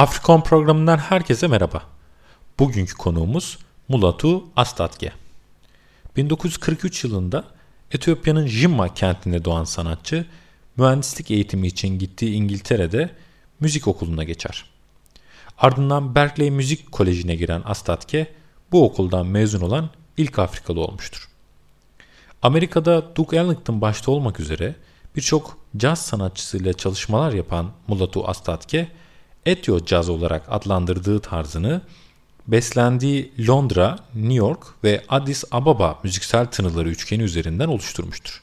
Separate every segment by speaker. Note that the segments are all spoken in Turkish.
Speaker 1: Afrikon programından herkese merhaba. Bugünkü konuğumuz Mulatu Astatke. 1943 yılında Etiyopya'nın Jimma kentinde doğan sanatçı, mühendislik eğitimi için gittiği İngiltere'de müzik okuluna geçer. Ardından Berkeley Müzik Koleji'ne giren Astatke, bu okuldan mezun olan ilk Afrikalı olmuştur. Amerika'da Duke Ellington başta olmak üzere birçok caz sanatçısıyla çalışmalar yapan Mulatu Astatke, Etio Caz olarak adlandırdığı tarzını beslendiği Londra, New York ve Addis Ababa müziksel tınıları üçgeni üzerinden oluşturmuştur.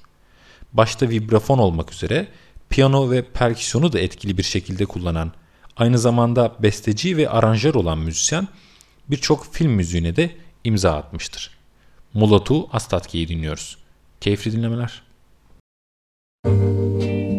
Speaker 1: Başta vibrafon olmak üzere piyano ve perküsyonu da etkili bir şekilde kullanan, aynı zamanda besteci ve aranjör olan müzisyen birçok film müziğine de imza atmıştır. Mulatu Astatke'yi dinliyoruz. Keyifli dinlemeler. Müzik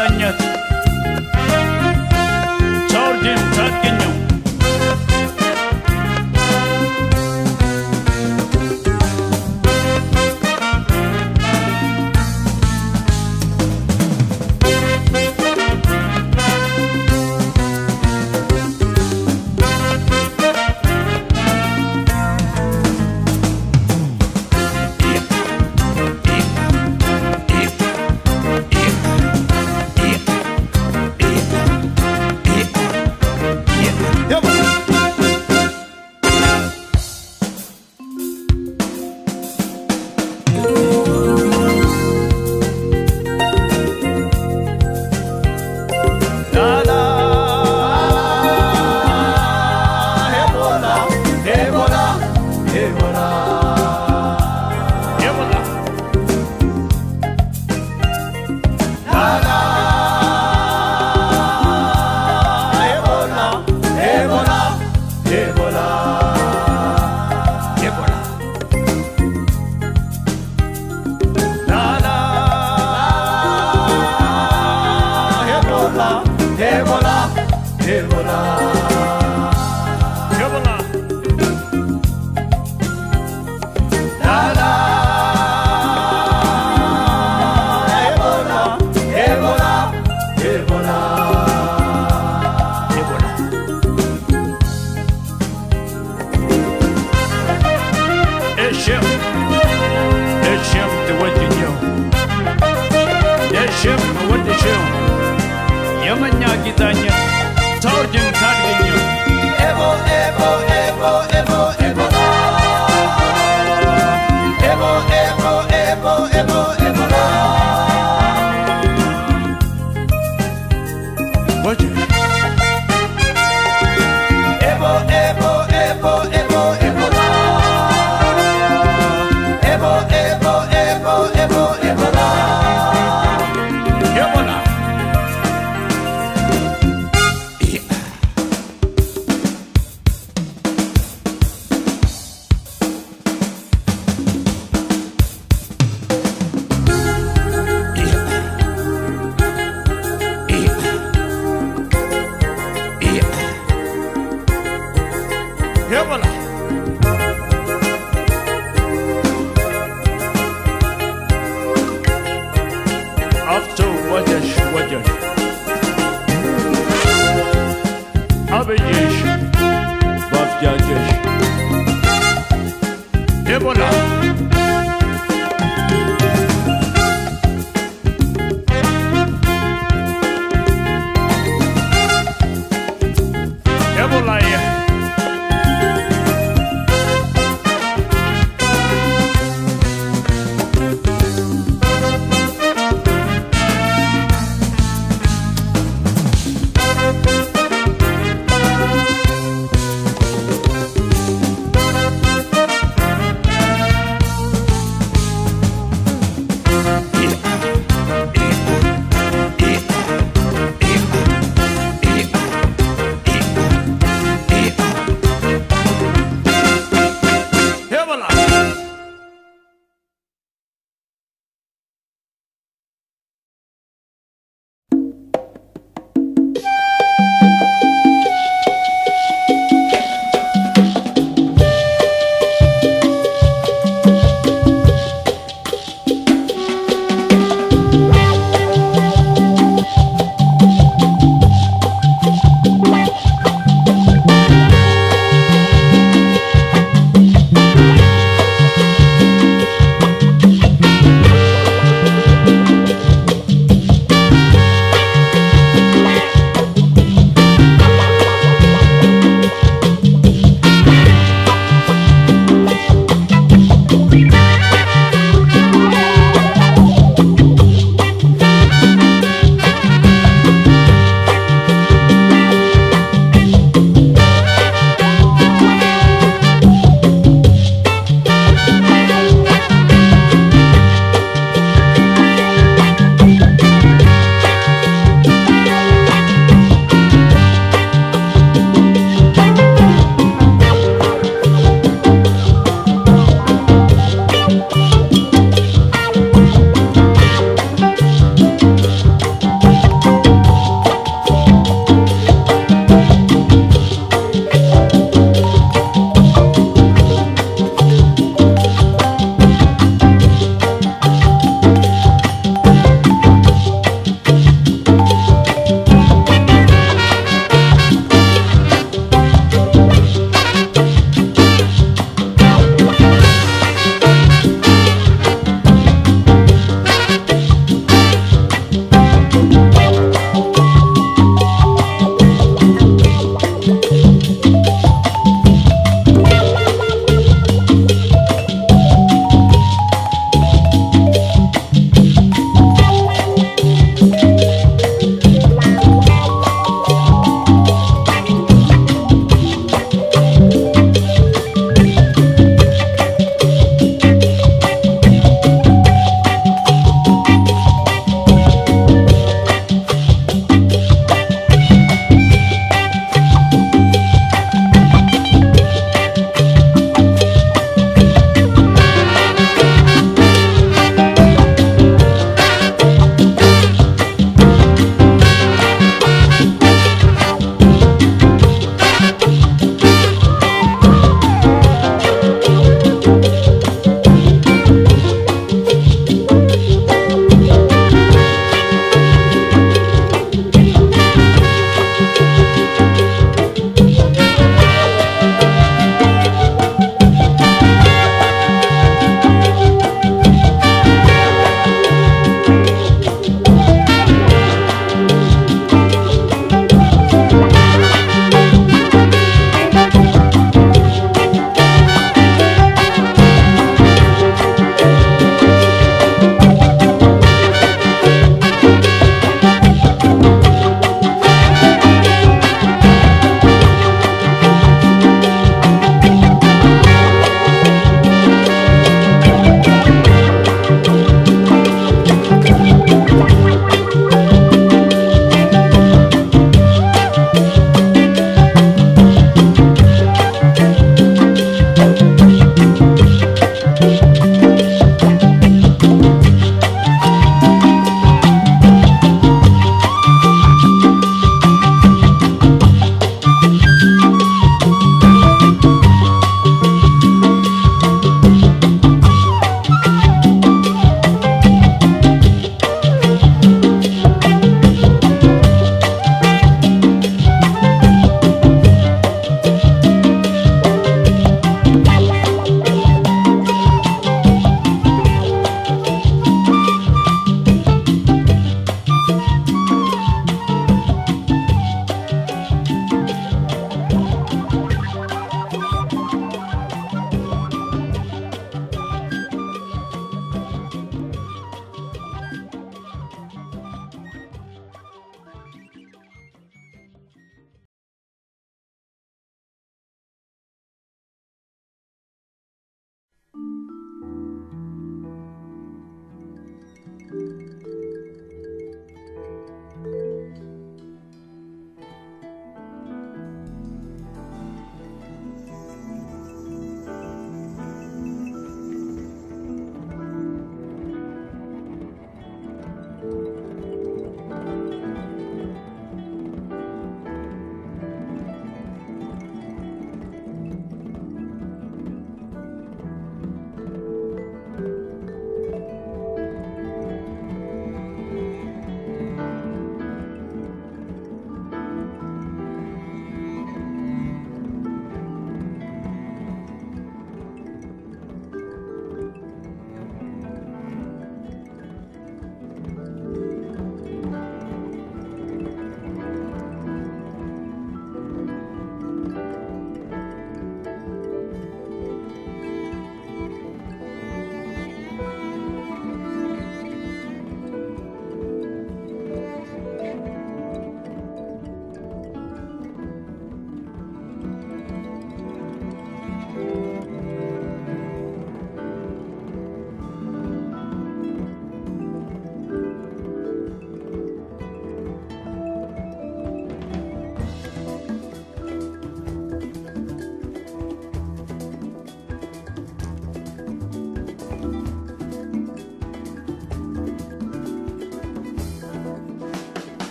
Speaker 2: Sangat Зачем? Зачем ты вот идел? Зачем ты вот идел? Я меня гидание. Тордин, Тардиню. Эво, эво, эво.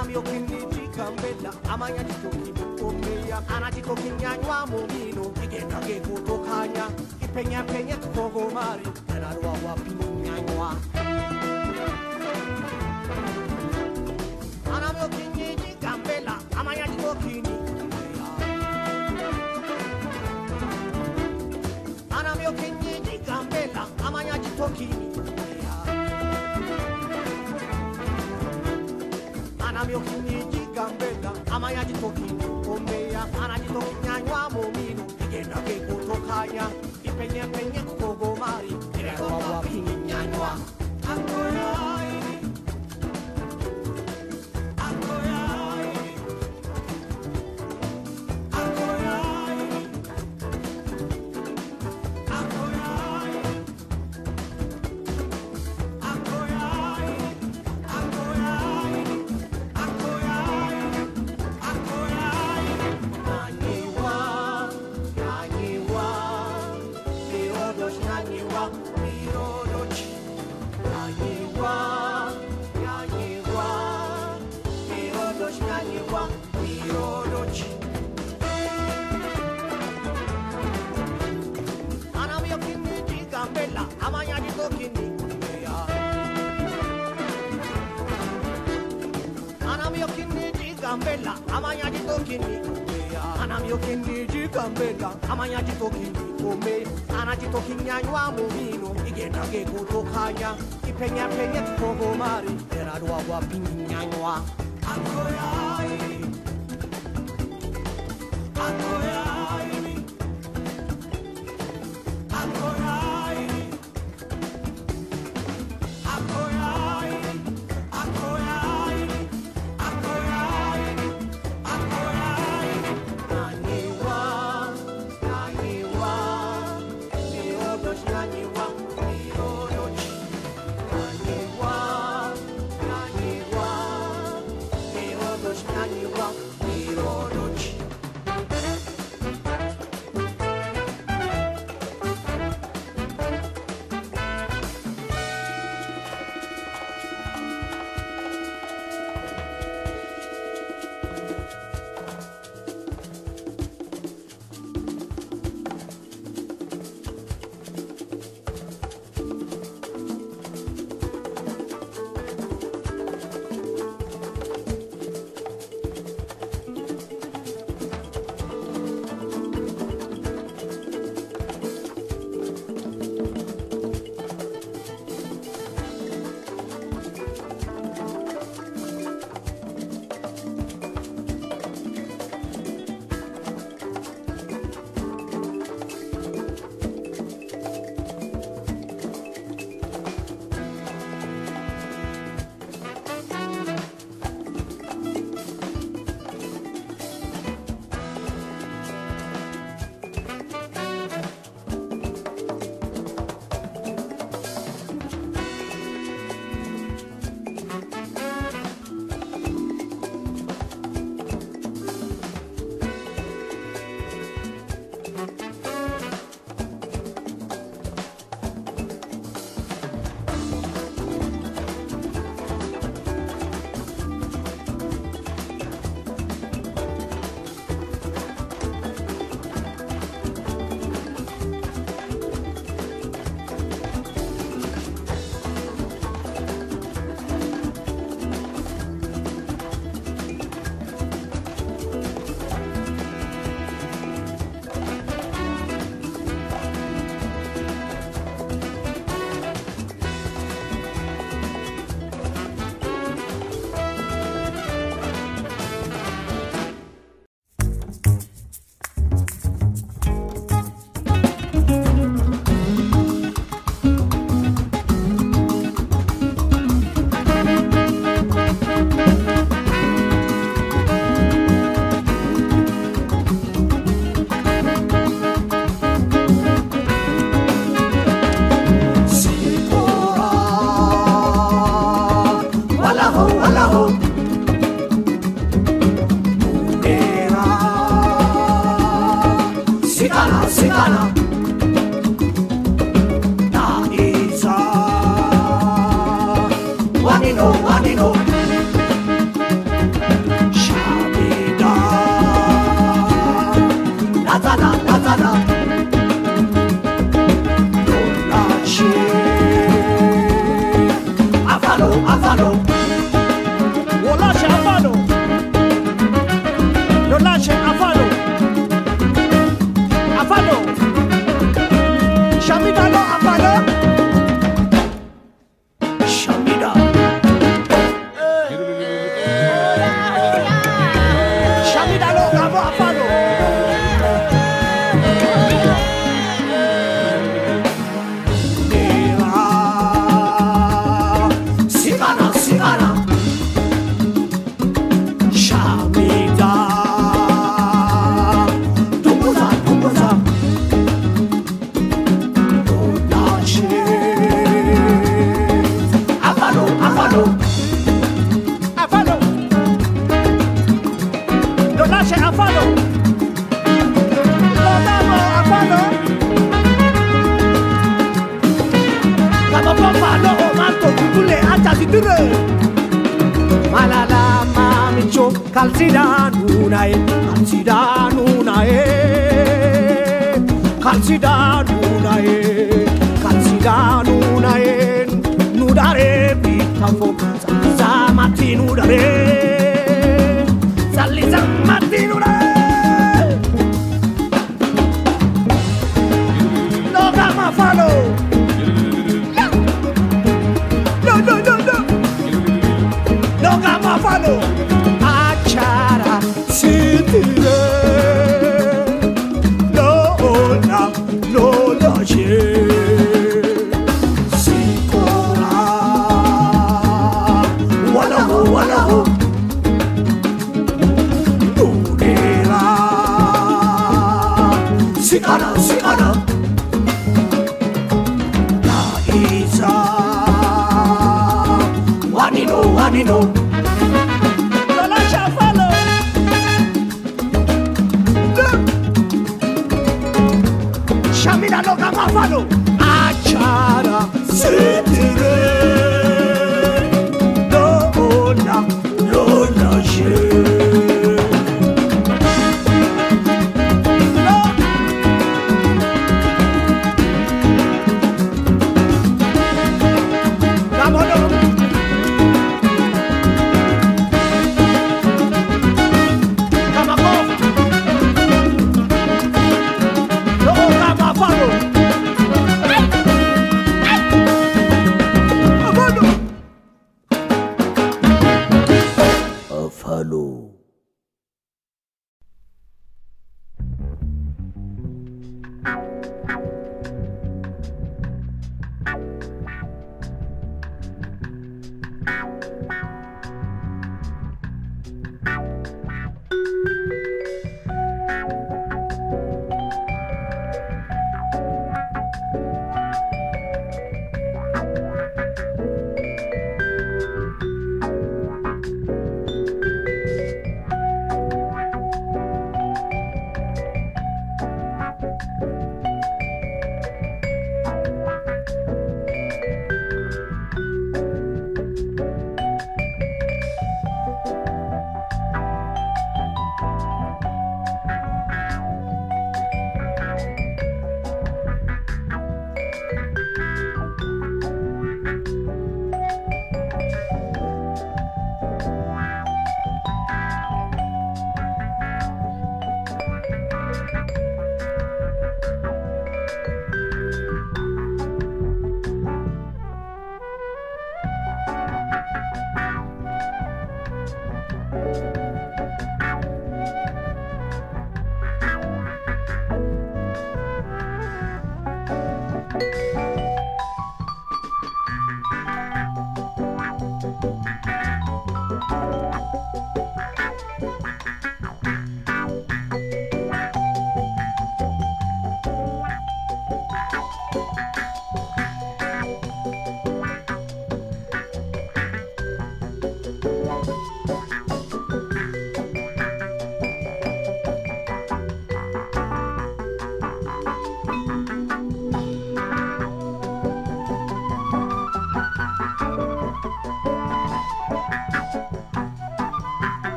Speaker 3: amami okimijikambela amanya nditokimukomeya anatikokinyanywa mumino igenda gekutokanya ipenyapenye tukogomari enalwa wapimunyanywa amami okimijikambela amanya nditokini Amanya chitokini na meu fim de gambeta, amanhã de coquinho. ume sana chitokinyanywa muvino igenda gekutokanya ipenyapenye eradwa akoyai. Akoyai.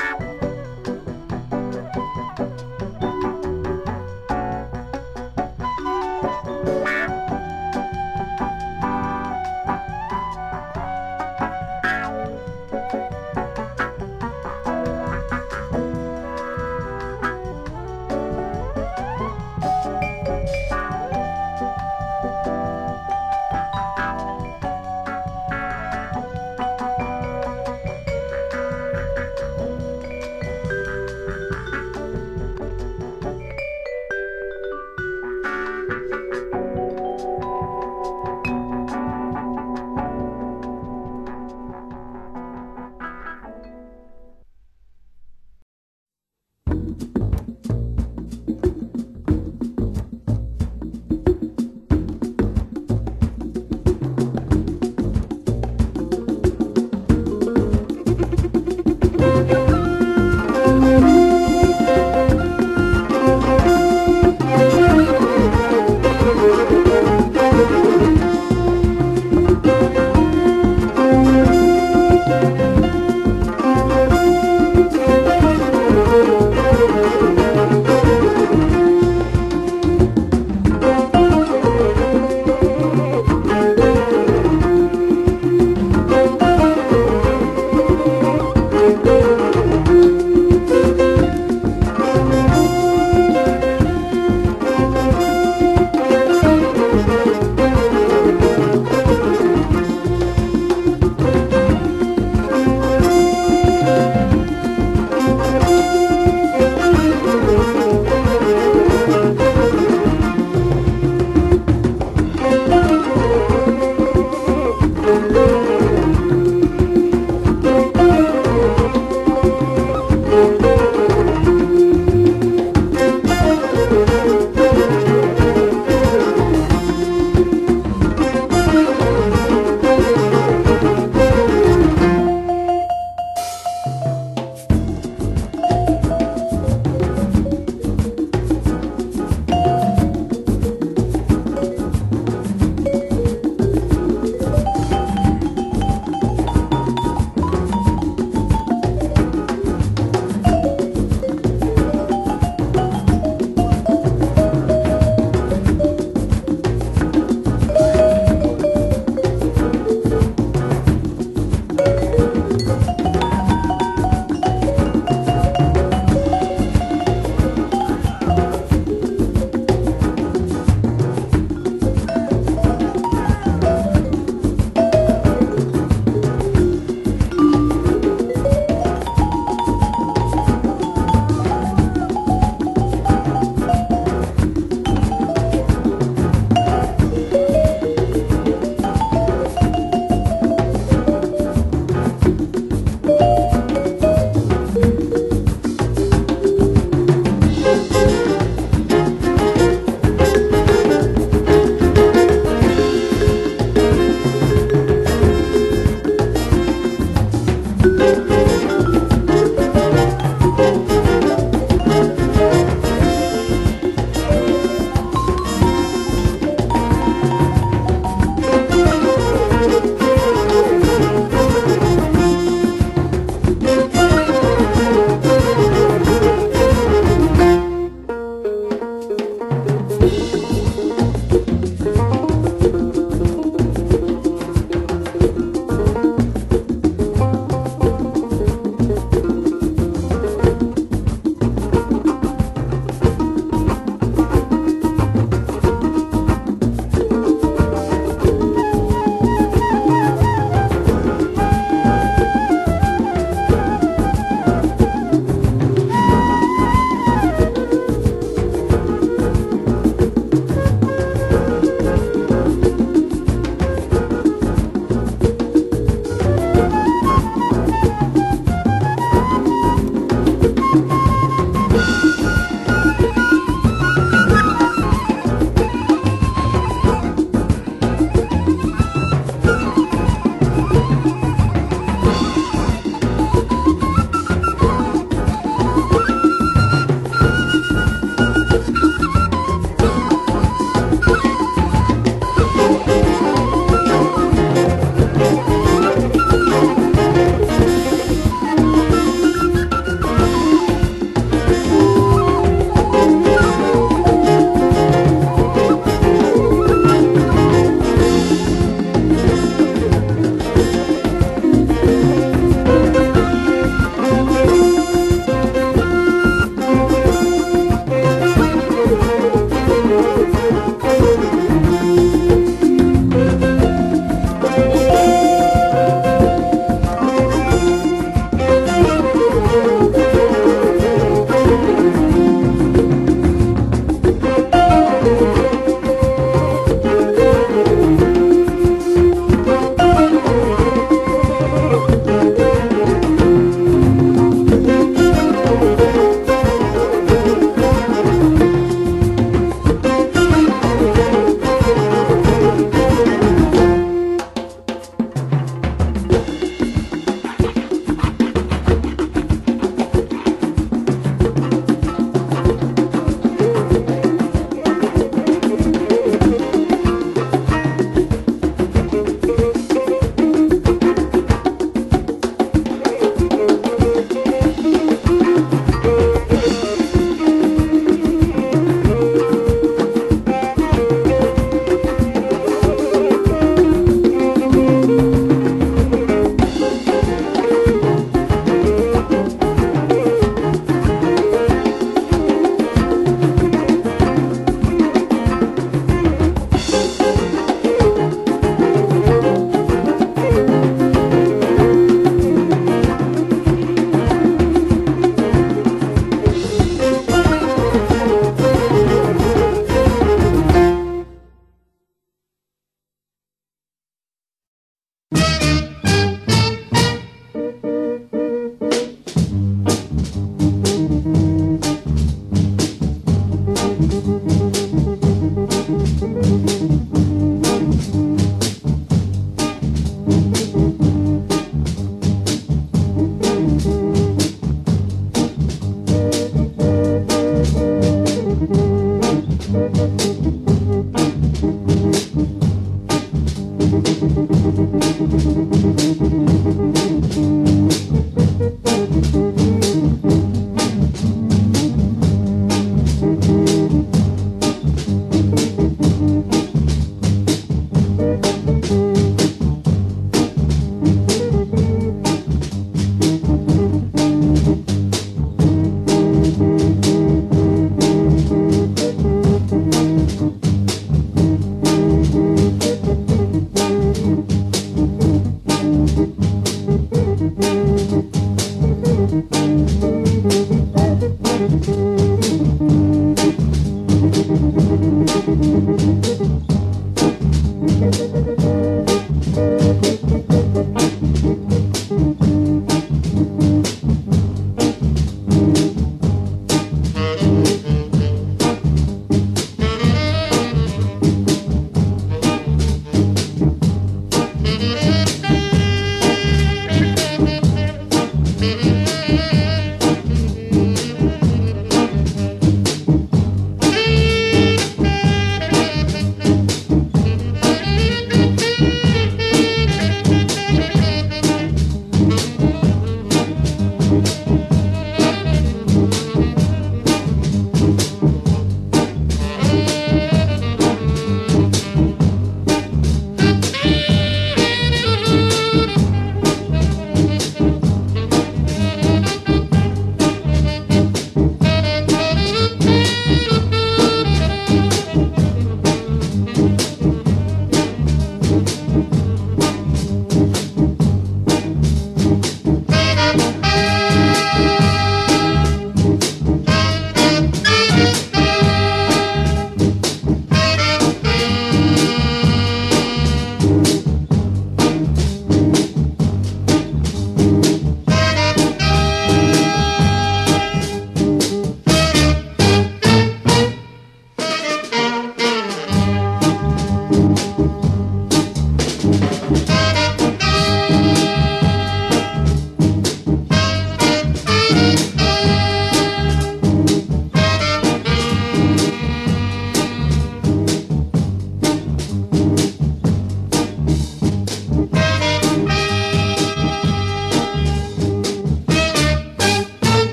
Speaker 3: Bye.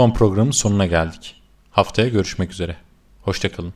Speaker 1: Afrikon programının sonuna geldik. Haftaya görüşmek üzere. Hoşçakalın.